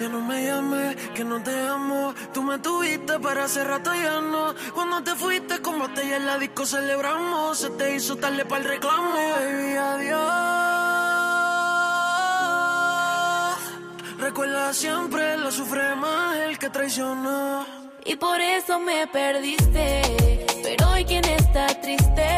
Ya no me llames, que no te amo. Tú me tuviste, pero hace rato ya no. Cuando te fuiste, con botella en la disco celebramos. Se te hizo tarde para el reclamo. Baby, adiós. Recuerda siempre, lo sufre más el que traicionó. Y por eso me perdiste. Pero hoy quien está triste,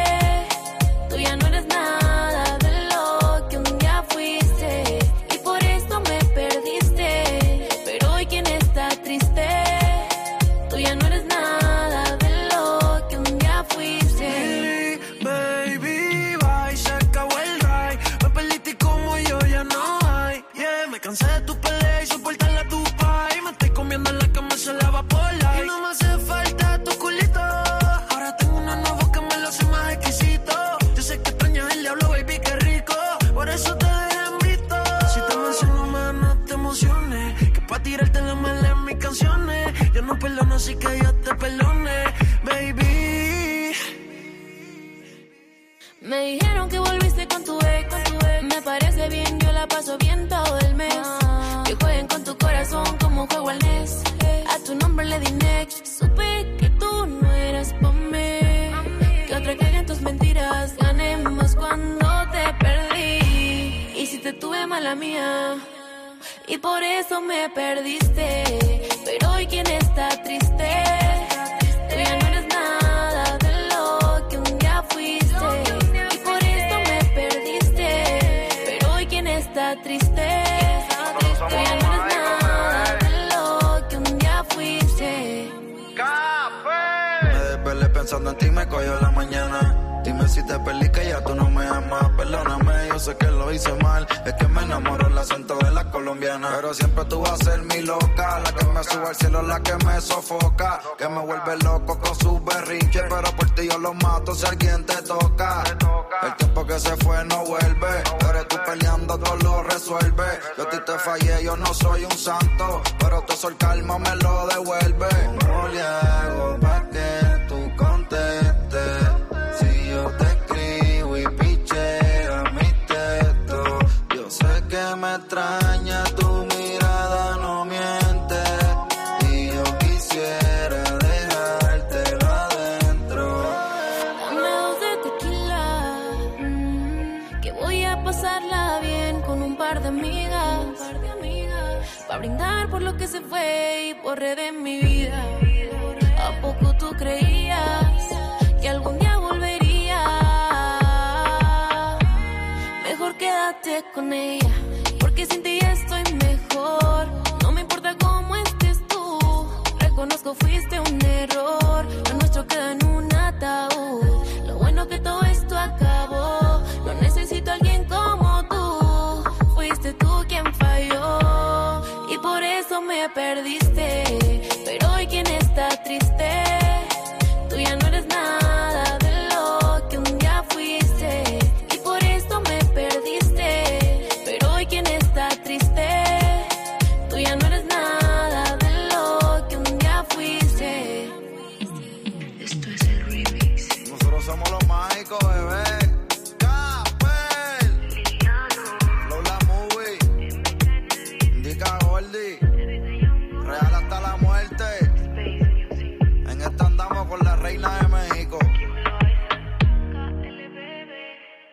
cansé de tu pelea y soportarla a tu pai. Me estoy comiendo en la cama, se lava por la. Y no me hace falta tu culito. Ahora tengo una nueva que me lo hace más exquisito. Yo sé que extrañas el diablo, baby, qué rico. Por eso te dejé en visto. Si te menciono más, no te emociones. Que pa' tirarte la mala en mis canciones. Yo no perdono, así que yo te perdone, baby. Me dijeron que mala mía. Y por eso me perdiste. Pero hoy quien está triste. Tú ya no eres nada de lo que un día fuiste. Y por eso me perdiste. Pero hoy quien está triste. Tú ya no eres nada de lo que un día fuiste. Me desvelé pensando en ti, me cogió la mañana. Si te perdí que ya tú no me amas. Perdóname, yo sé que lo hice mal. Es que me enamoró el acento de la colombiana. Pero siempre tú vas a ser mi loca. La que me sube al cielo, la que me sofoca. Que me vuelve loco con su berrinche. Pero por ti yo lo mato si alguien te toca. El tiempo que se fue no vuelve. Pero tú peleando todo lo resuelve. Yo a ti te fallé, yo no soy un santo. Pero todo el calma me lo devuelve. ¿Cómo le hago me extraña tu mirada, no miente. Y yo quisiera dejártelo adentro. Dame dos de tequila. mm, que voy a pasarla bien con un par de amigas. Para brindar por lo que se fue y por de mi vida. ¿A poco tú creías que algún día volvería? Mejor quédate con ella, porque sin ti estoy mejor. No me importa cómo estés tú, reconozco fuiste un error. Lo nuestro queda en un ataúd. Lo bueno que todo esto acabó. No necesito a alguien como tú. Fuiste tú quien falló y por eso me perdiste.